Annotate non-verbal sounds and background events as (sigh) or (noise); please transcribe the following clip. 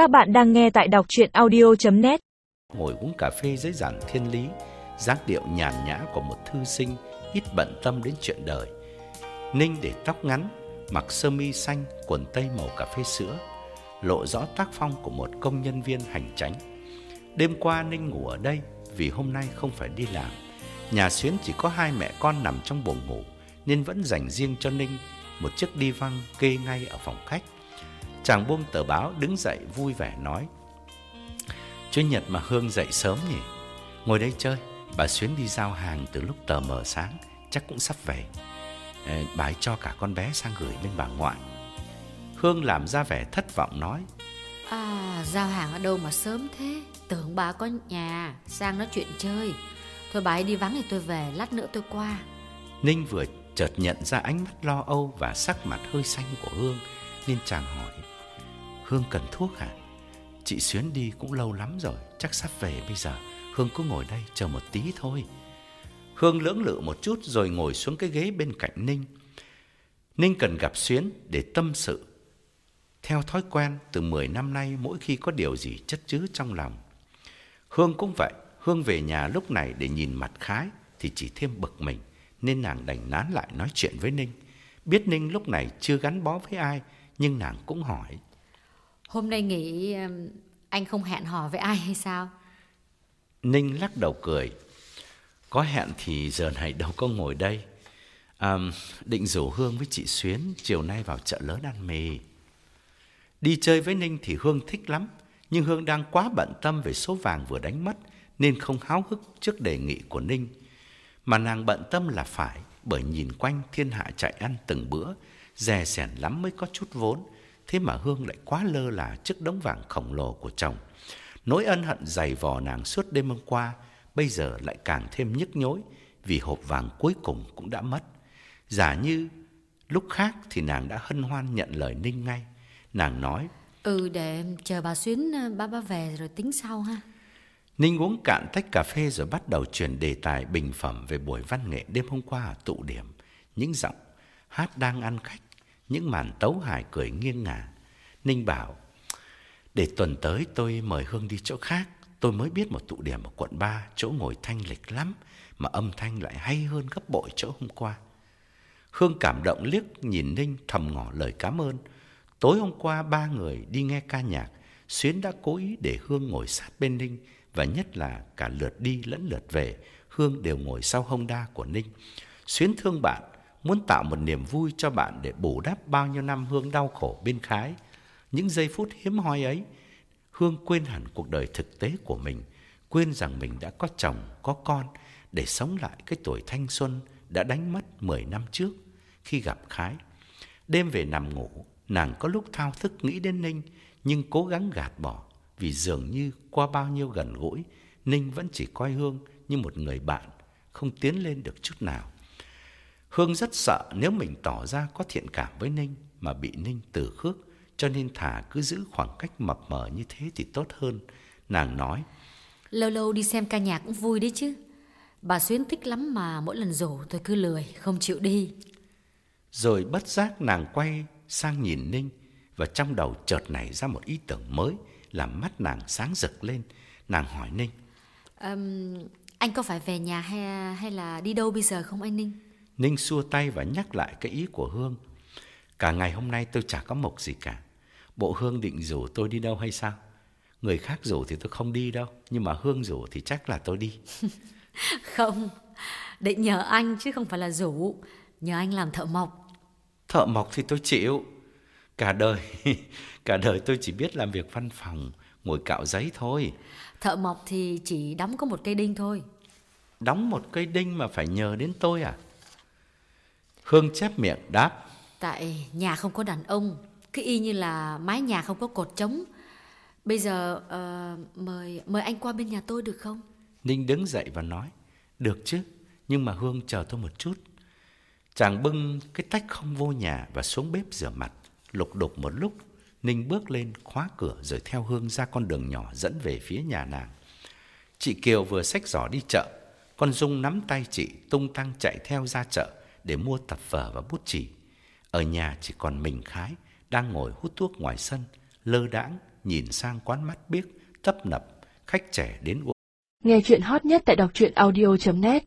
Các bạn đang nghe tại đọc chuyện audio.net Ngồi uống cà phê dưới giản thiên lý, dáng điệu nhàn nhã của một thư sinh ít bận tâm đến chuyện đời. Ninh để tóc ngắn, mặc sơ mi xanh, quần tây màu cà phê sữa, lộ rõ tác phong của một công nhân viên hành tránh. Đêm qua Ninh ngủ ở đây vì hôm nay không phải đi làm. Nhà xuyến chỉ có hai mẹ con nằm trong buồng ngủ nên vẫn dành riêng cho Ninh một chiếc đi văng kê ngay ở phòng khách. Chàng buông tờ báo đứng dậy vui vẻ nói Chủ nhật mà Hương dậy sớm nhỉ Ngồi đây chơi Bà Xuyến đi giao hàng từ lúc tờ mờ sáng Chắc cũng sắp về Ê, Bà ấy cho cả con bé sang gửi bên bà ngoại Hương làm ra vẻ thất vọng nói À, giao hàng ở đâu mà sớm thế? Tưởng bà có nhà, sang nói chuyện chơi. Thôi bà ấy đi vắng thì tôi về, lát nữa tôi qua. Ninh vừa chợt nhận ra ánh mắt lo âu và sắc mặt hơi xanh của Hương Nên chàng hỏi Hương cần thuốc hả? Chị Xuyến đi cũng lâu lắm rồi, chắc sắp về bây giờ. Hương cứ ngồi đây chờ một tí thôi. Hương lưỡng lự một chút rồi ngồi xuống cái ghế bên cạnh Ninh. Ninh cần gặp Xuyến để tâm sự. Theo thói quen, từ 10 năm nay mỗi khi có điều gì chất chứa trong lòng. Hương cũng vậy, Hương về nhà lúc này để nhìn mặt Khái thì chỉ thêm bực mình, nên nàng đành nán lại nói chuyện với Ninh. Biết Ninh lúc này chưa gắn bó với ai, nhưng nàng cũng hỏi. Hôm nay nghĩ anh không hẹn hò với ai hay sao? Ninh lắc đầu cười. Có hẹn thì giờ này đâu có ngồi đây. À, định rủ Hương với chị Xuyến chiều nay vào chợ lớn ăn mì. Đi chơi với Ninh thì Hương thích lắm. Nhưng Hương đang quá bận tâm về số vàng vừa đánh mất nên không háo hức trước đề nghị của Ninh. Mà nàng bận tâm là phải bởi nhìn quanh thiên hạ chạy ăn từng bữa, dè sẻn lắm mới có chút vốn. Thế mà Hương lại quá lơ là trước đống vàng khổng lồ của chồng. Nỗi ân hận dày vò nàng suốt đêm hôm qua, bây giờ lại càng thêm nhức nhối vì hộp vàng cuối cùng cũng đã mất. Giả như lúc khác thì nàng đã hân hoan nhận lời Ninh ngay. Nàng nói, Ừ, để chờ bà Xuyến uh, ba ba về rồi tính sau ha. Ninh uống cạn tách cà phê rồi bắt đầu chuyển đề tài bình phẩm về buổi văn nghệ đêm hôm qua ở tụ điểm. Những giọng hát đang ăn khách, những màn tấu hài cười nghiêng ngả. Ninh bảo, để tuần tới tôi mời Hương đi chỗ khác. Tôi mới biết một tụ điểm ở quận 3, chỗ ngồi thanh lịch lắm, mà âm thanh lại hay hơn gấp bội chỗ hôm qua. Hương cảm động liếc nhìn Ninh thầm ngỏ lời cảm ơn. Tối hôm qua ba người đi nghe ca nhạc, Xuyến đã cố ý để Hương ngồi sát bên Ninh và nhất là cả lượt đi lẫn lượt về, Hương đều ngồi sau hông đa của Ninh. Xuyến thương bạn, muốn tạo một niềm vui cho bạn để bù đắp bao nhiêu năm Hương đau khổ bên Khái. Những giây phút hiếm hoi ấy, Hương quên hẳn cuộc đời thực tế của mình, quên rằng mình đã có chồng, có con để sống lại cái tuổi thanh xuân đã đánh mất 10 năm trước khi gặp Khái. Đêm về nằm ngủ, nàng có lúc thao thức nghĩ đến Ninh nhưng cố gắng gạt bỏ vì dường như qua bao nhiêu gần gũi, Ninh vẫn chỉ coi Hương như một người bạn, không tiến lên được chút nào. Hương rất sợ nếu mình tỏ ra có thiện cảm với Ninh mà bị Ninh từ khước, cho nên thả cứ giữ khoảng cách mập mờ như thế thì tốt hơn. Nàng nói, Lâu lâu đi xem ca nhạc cũng vui đấy chứ. Bà Xuyến thích lắm mà mỗi lần rủ tôi cứ lười, không chịu đi. rồi bất giác nàng quay sang nhìn Ninh và trong đầu chợt nảy ra một ý tưởng mới làm mắt nàng sáng rực lên. Nàng hỏi Ninh, Ừm, anh có phải về nhà hay, hay là đi đâu bây giờ không anh Ninh? Ninh xua tay và nhắc lại cái ý của Hương. Cả ngày hôm nay tôi chả có mộc gì cả. Bộ Hương định rủ tôi đi đâu hay sao? Người khác rủ thì tôi không đi đâu, nhưng mà Hương rủ thì chắc là tôi đi. (laughs) Không, định nhờ anh chứ không phải là rủ. Nhờ anh làm thợ mộc. Thợ mộc thì tôi chịu. Cả đời, (laughs) cả đời tôi chỉ biết làm việc văn phòng, ngồi cạo giấy thôi. Thợ mộc thì chỉ đóng có một cây đinh thôi. Đóng một cây đinh mà phải nhờ đến tôi à? Hương chép miệng đáp. Tại nhà không có đàn ông, cứ y như là mái nhà không có cột trống. Bây giờ ờ, mời mời anh qua bên nhà tôi được không? Ninh đứng dậy và nói, được chứ, nhưng mà Hương chờ tôi một chút. Chàng bưng cái tách không vô nhà và xuống bếp rửa mặt, lục đục một lúc. Ninh bước lên khóa cửa rồi theo Hương ra con đường nhỏ dẫn về phía nhà nàng. Chị Kiều vừa xách giỏ đi chợ, con Dung nắm tay chị tung tăng chạy theo ra chợ để mua tập vở và bút chì. Ở nhà chỉ còn mình Khái đang ngồi hút thuốc ngoài sân, lơ đãng nhìn sang quán mắt biếc, tấp nập, khách trẻ đến uống. Nghe chuyện hot nhất tại đọc truyện audio.net